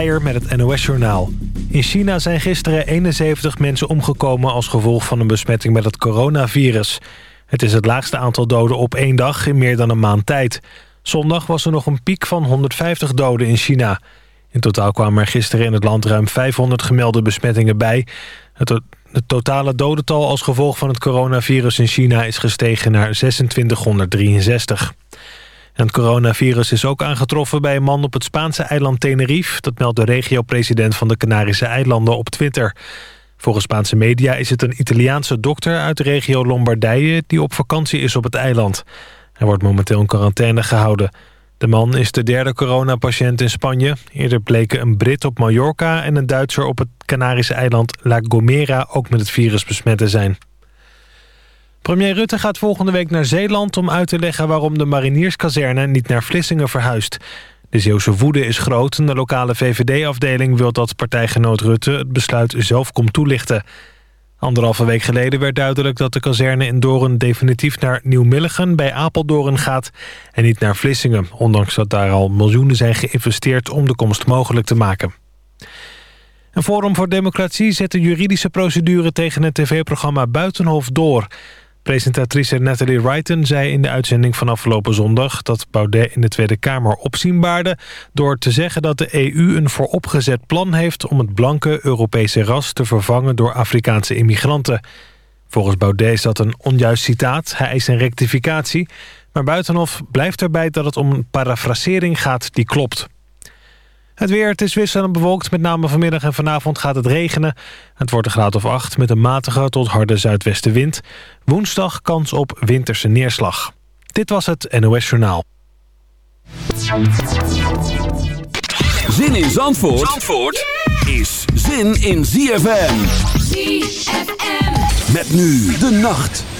met het NOS-journaal. In China zijn gisteren 71 mensen omgekomen als gevolg van een besmetting met het coronavirus. Het is het laagste aantal doden op één dag in meer dan een maand tijd. Zondag was er nog een piek van 150 doden in China. In totaal kwamen er gisteren in het land ruim 500 gemelde besmettingen bij. Het, het totale dodental als gevolg van het coronavirus in China is gestegen naar 2663. Het coronavirus is ook aangetroffen bij een man op het Spaanse eiland Tenerife. Dat meldt de regio-president van de Canarische eilanden op Twitter. Volgens Spaanse media is het een Italiaanse dokter uit de regio Lombardije... die op vakantie is op het eiland. Hij wordt momenteel in quarantaine gehouden. De man is de derde coronapatiënt in Spanje. Eerder bleken een Brit op Mallorca en een Duitser op het Canarische eiland La Gomera ook met het virus besmet te zijn. Premier Rutte gaat volgende week naar Zeeland om uit te leggen waarom de marinierskazerne niet naar Vlissingen verhuist. De Zeeuwse woede is groot en de lokale VVD-afdeling wil dat partijgenoot Rutte het besluit zelf komt toelichten. Anderhalve week geleden werd duidelijk dat de kazerne in Doorn definitief naar Nieuw-Milligen bij Apeldoorn gaat en niet naar Vlissingen, ondanks dat daar al miljoenen zijn geïnvesteerd om de komst mogelijk te maken. Een Forum voor Democratie zet de juridische procedure tegen het tv-programma Buitenhof door. Presentatrice Natalie Wrighton zei in de uitzending van afgelopen zondag... dat Baudet in de Tweede Kamer opzien baarde... door te zeggen dat de EU een vooropgezet plan heeft... om het blanke Europese ras te vervangen door Afrikaanse immigranten. Volgens Baudet is dat een onjuist citaat. Hij eist een rectificatie. Maar Buitenhof blijft erbij dat het om een parafrasering gaat die klopt. Het weer, het is wisselend bewolkt. Met name vanmiddag en vanavond gaat het regenen. Het wordt een graad of 8 met een matige tot harde zuidwestenwind. Woensdag kans op winterse neerslag. Dit was het NOS Journaal. Zin in Zandvoort, Zandvoort is zin in ZFM. ZFM. Met nu de nacht.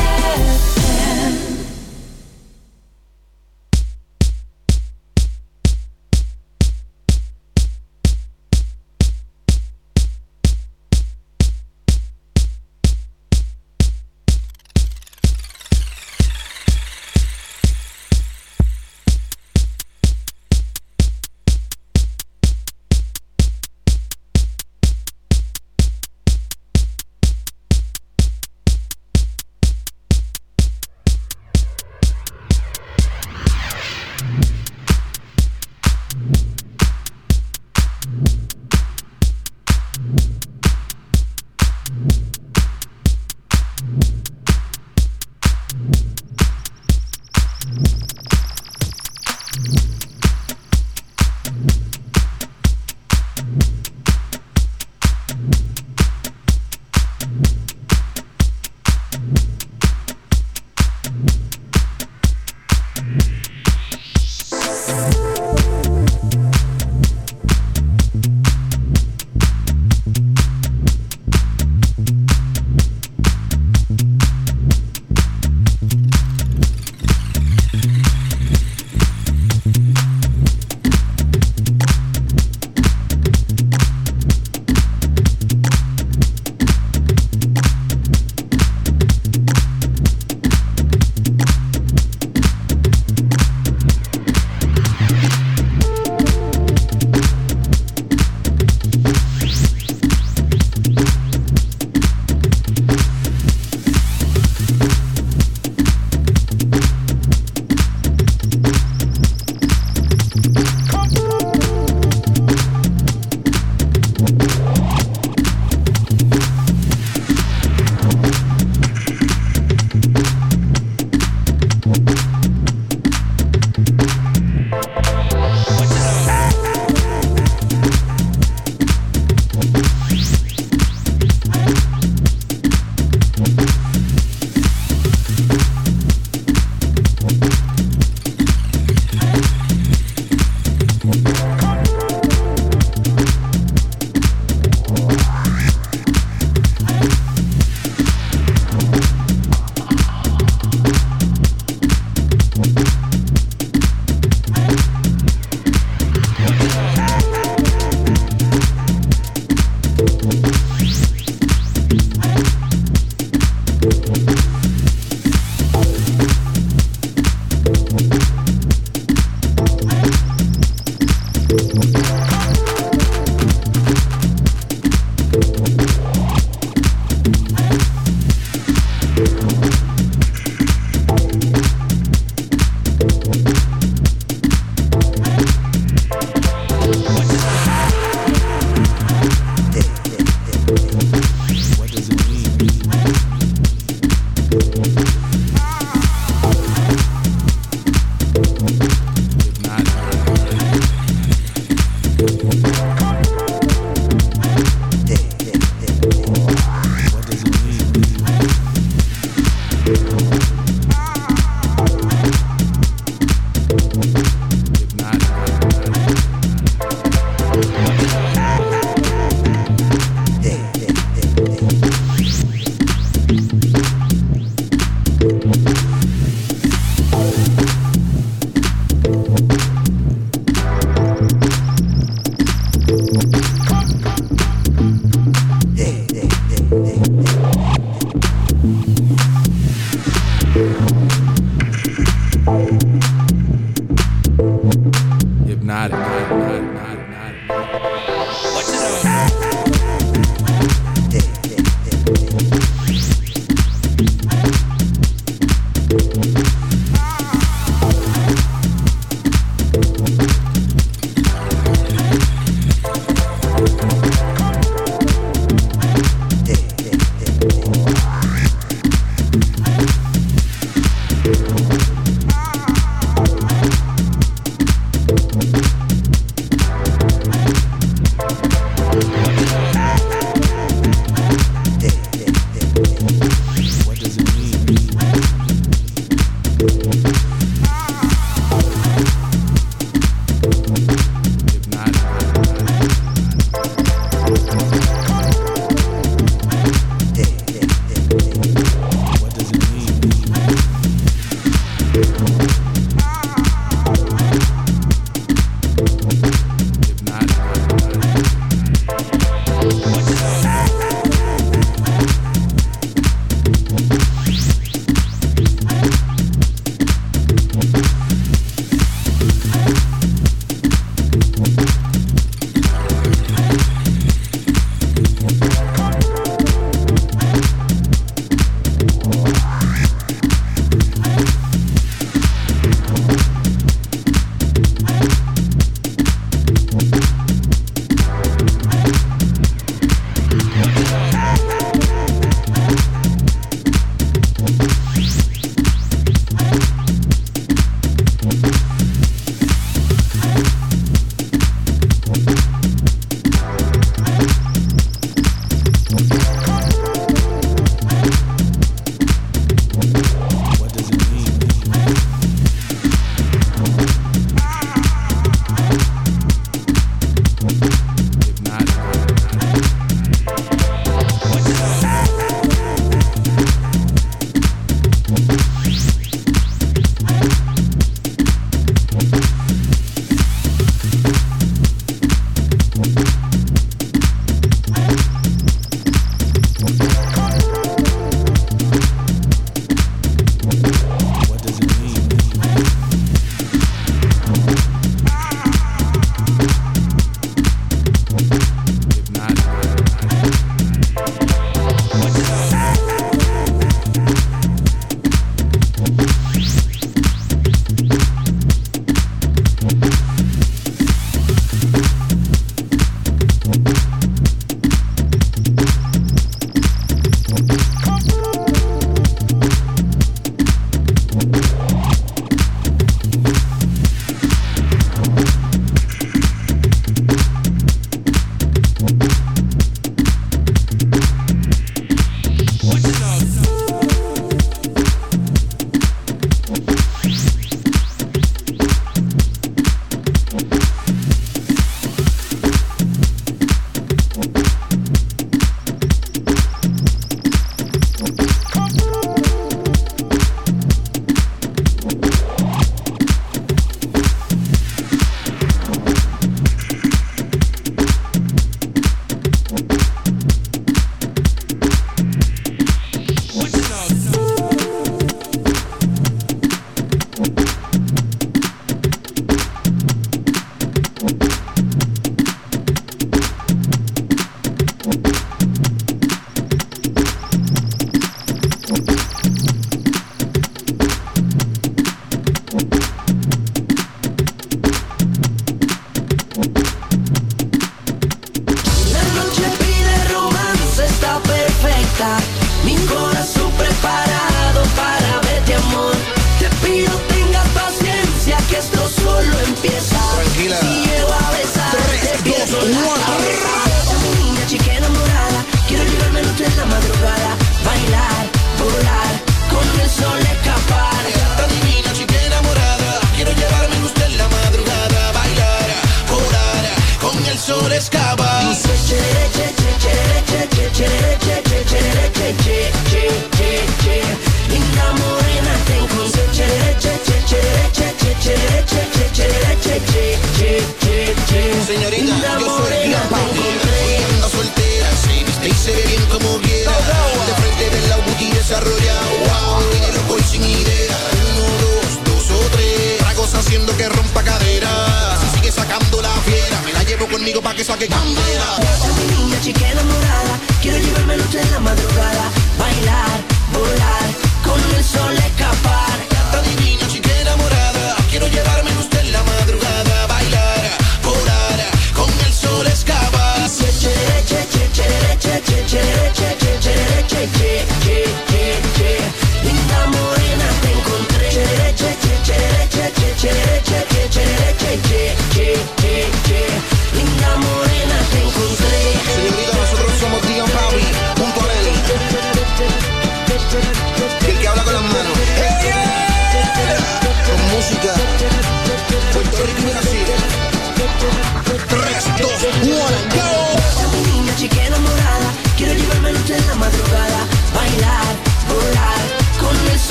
que saque candela. Dame niña, chica enamorada, quiero llevármelo en la madrugada, bailar, volar, con el sol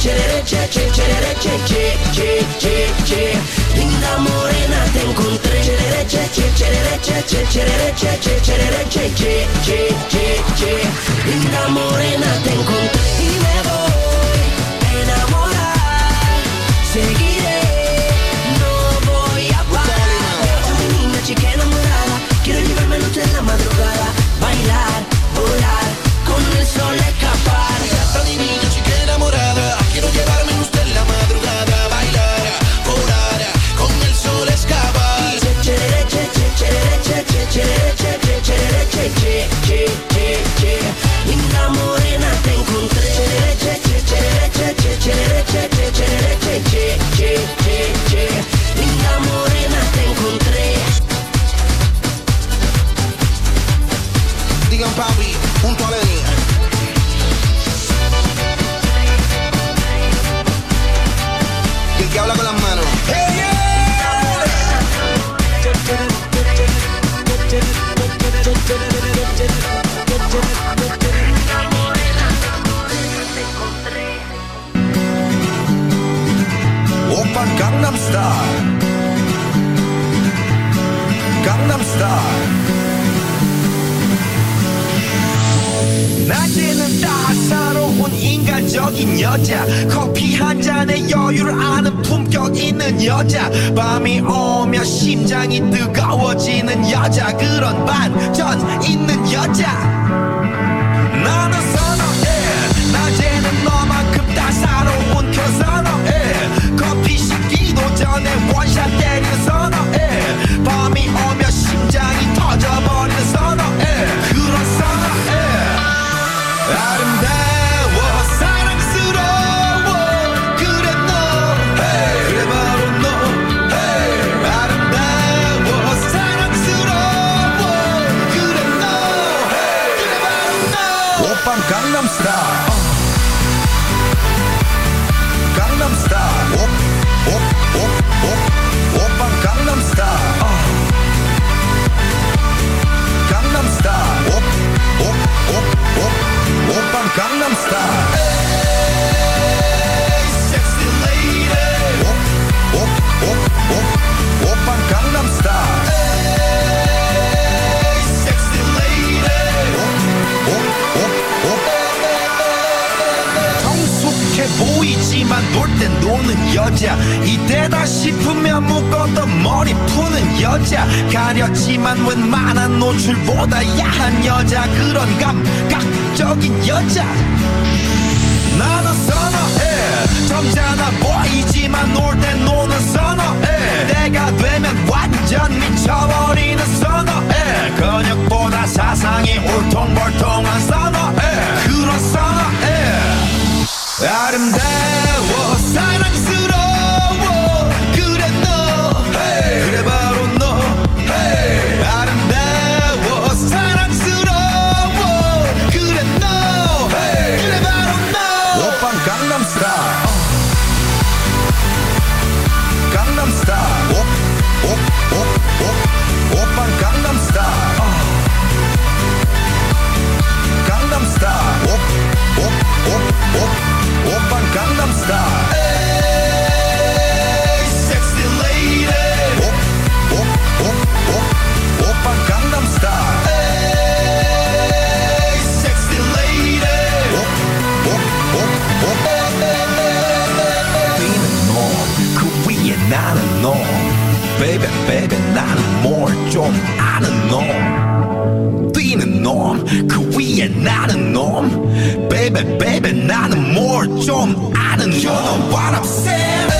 ce, Linda morena te encontré Linda morena te encontré Gangnam Style. Hey, sexy lady. Op, op, op, op, op aan Gangnam Style. Hey, sexy lady. Op, op, op, op. 성숙해 보이지만 놀 땐 노는 여자 이때다 싶으면 묶었던 머리 푸는 여자 가렸지만 웬만한 노출보다 야한 여자 그런 감 매력적인 여자. 나는 선어해. 점잖아 보이지만 놀 땐 노는 선어해. 내가 되면 완전 미쳐버리는 선어해. 근육보다 사상이 울퉁불퉁 not know. Baby, baby, not more 좀 아는 놈 뛰는 놈그 위에 나는 놈 Baby, baby, 나는 뭘좀 아는 You know what I'm saying?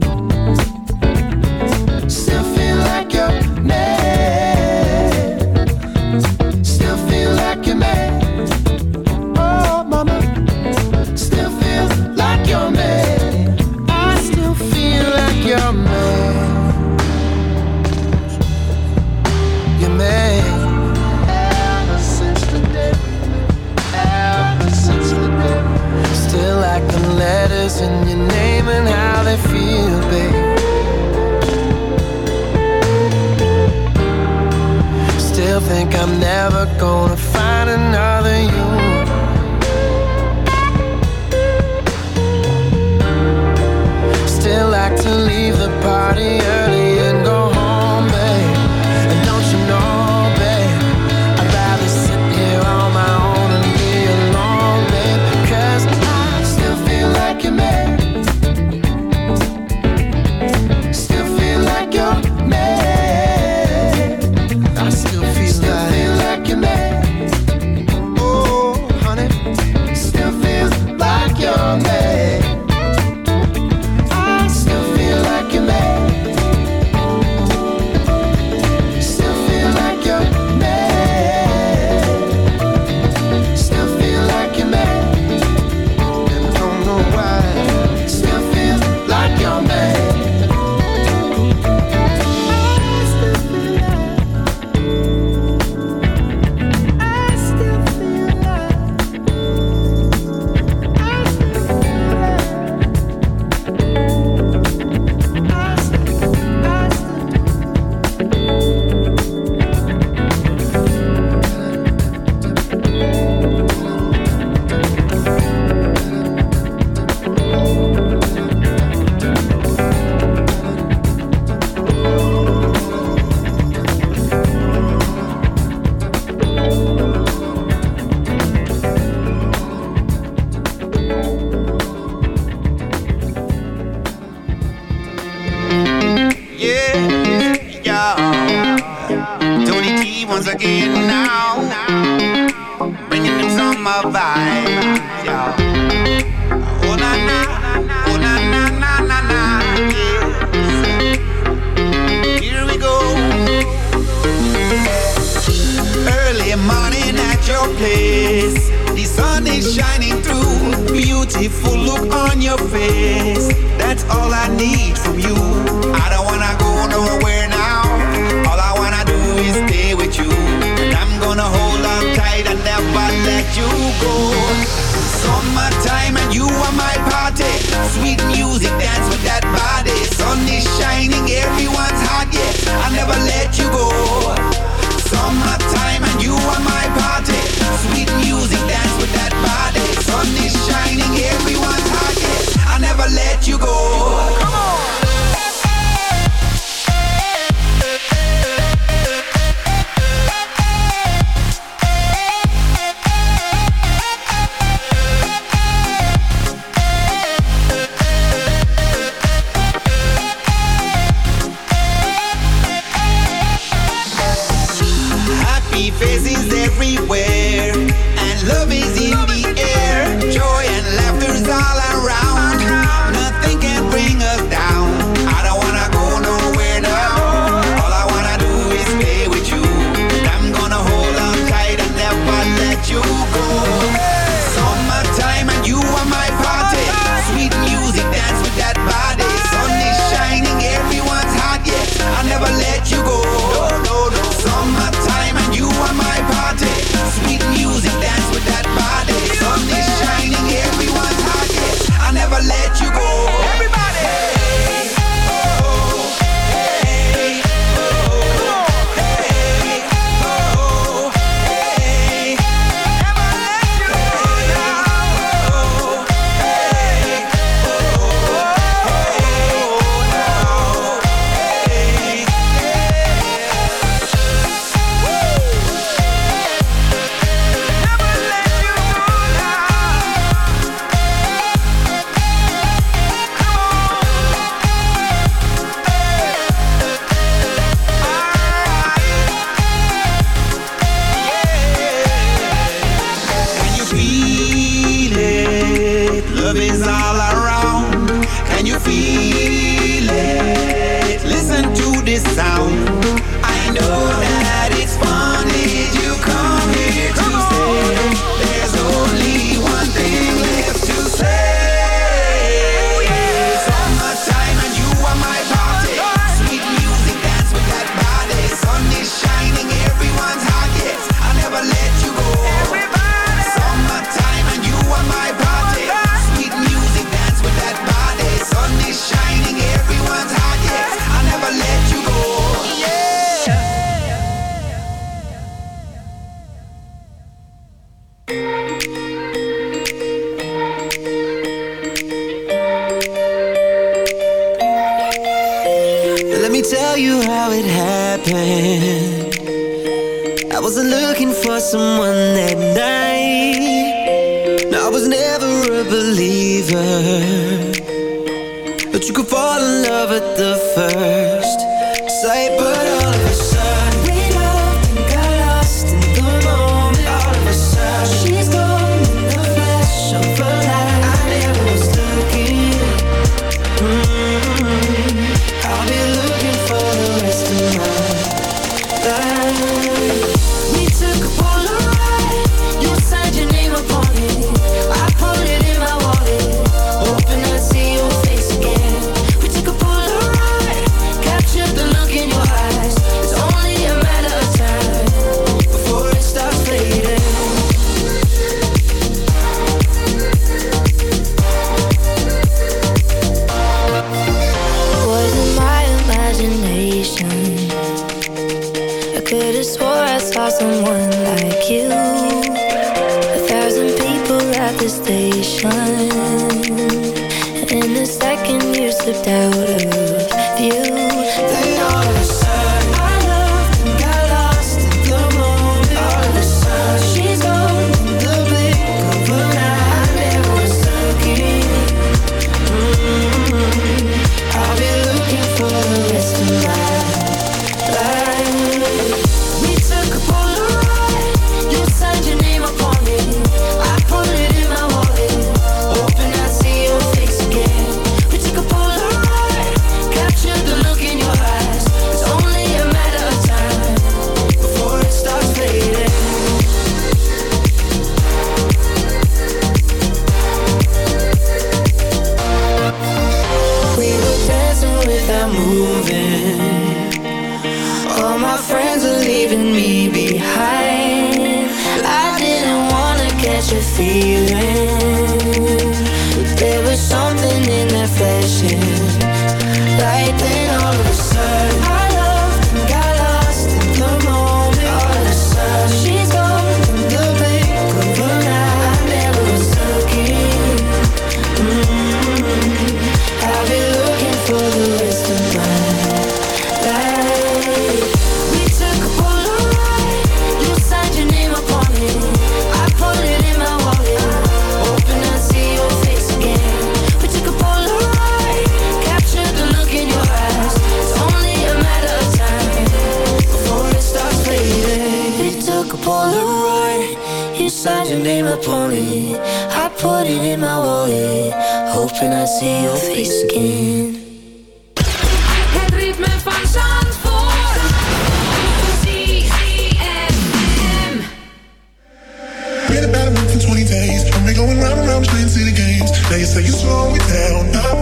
You say you slow it down.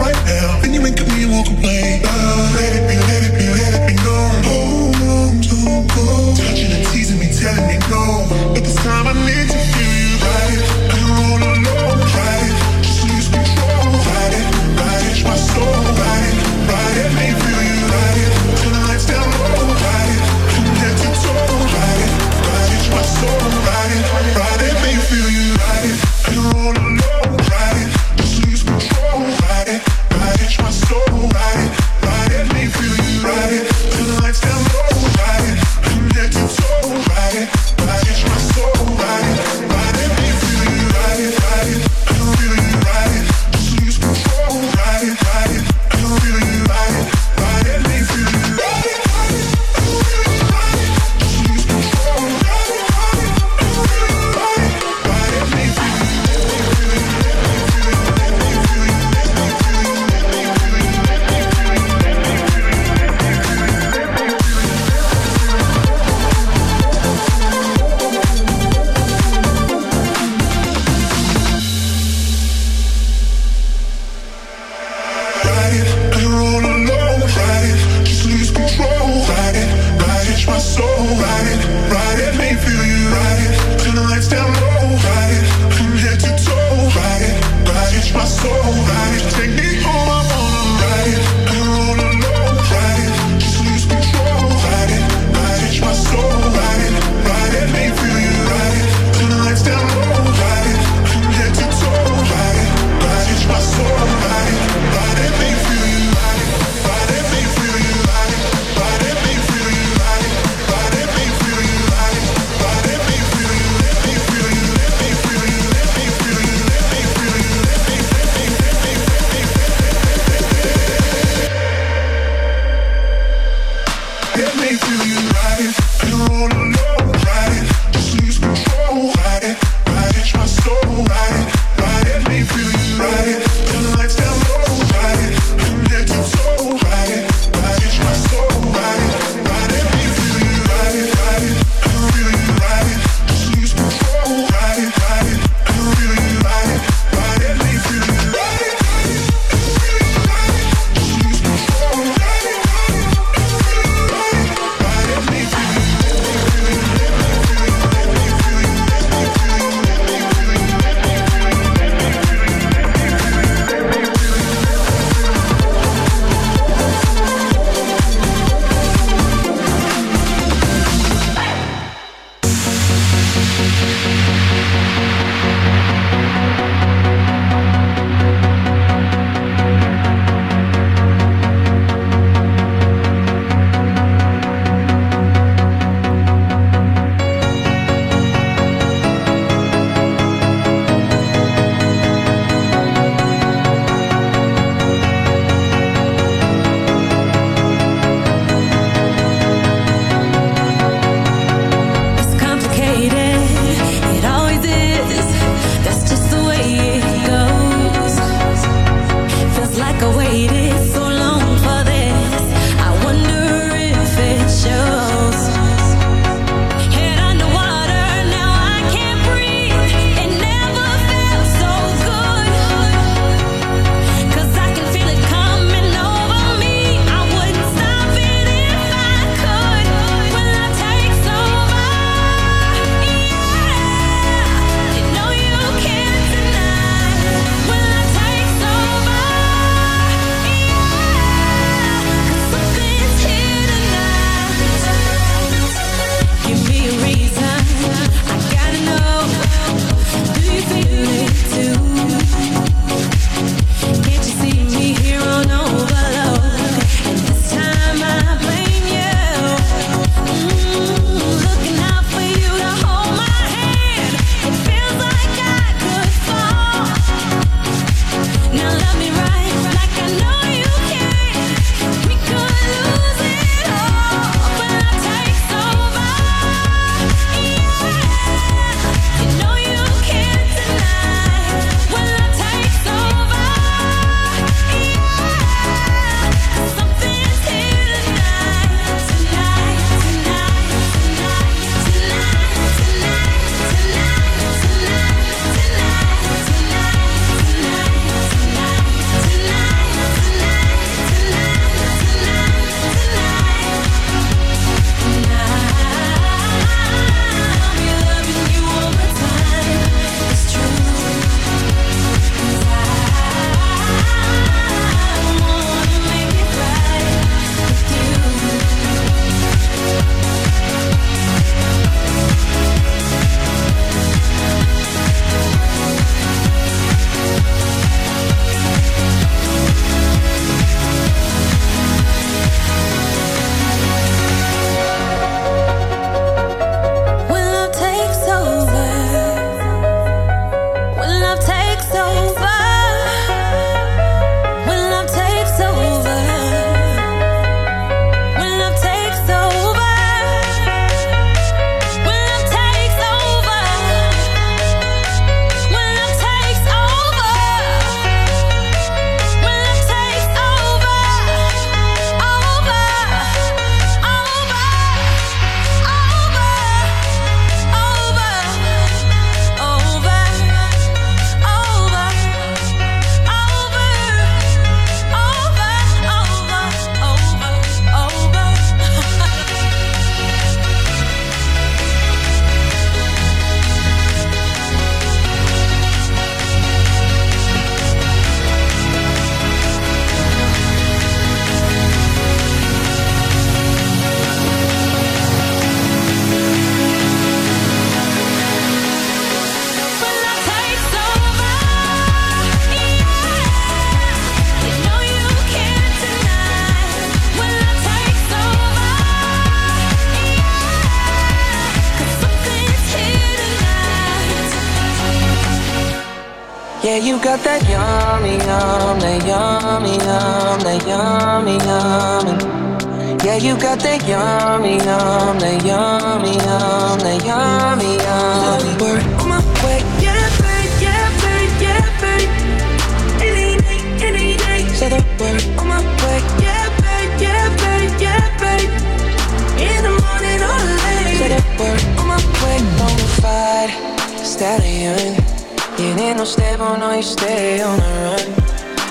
On the run.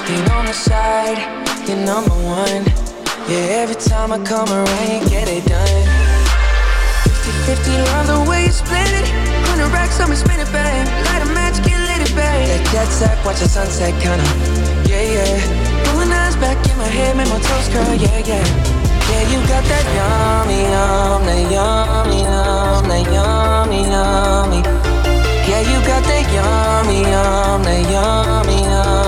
Ain't on the side, you're number one. Yeah, every time I come around, you get it done. 50 50, love the way you split it. 100 racks on me, spin it, babe. Light a match, get lit, it, babe. That jet set, watch the sunset, kinda. Yeah, yeah. Rolling eyes back in my head, make my toes curl, yeah, yeah. Yeah, you got that yummy, yum, that yummy, yum, that yummy, yummy. Yeah, you got that yummy, yum, that yummy, yum,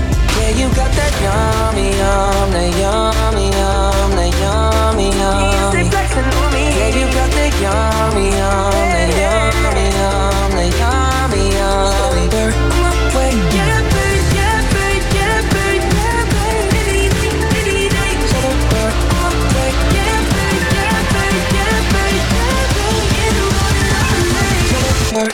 Yeah, you got that yummy, yum, that yummy, yum, that yummy, yummy. Yeah, you got that yummy, yum, that yummy, yum, that yummy, yummy. We're on my way, yeah, babe, yeah, babe, yeah, babe, yeah, babe. Any day, any day. So the word on my way, yeah, babe, yeah, babe, yeah, babe, yeah, babe. In the morning or late. So the word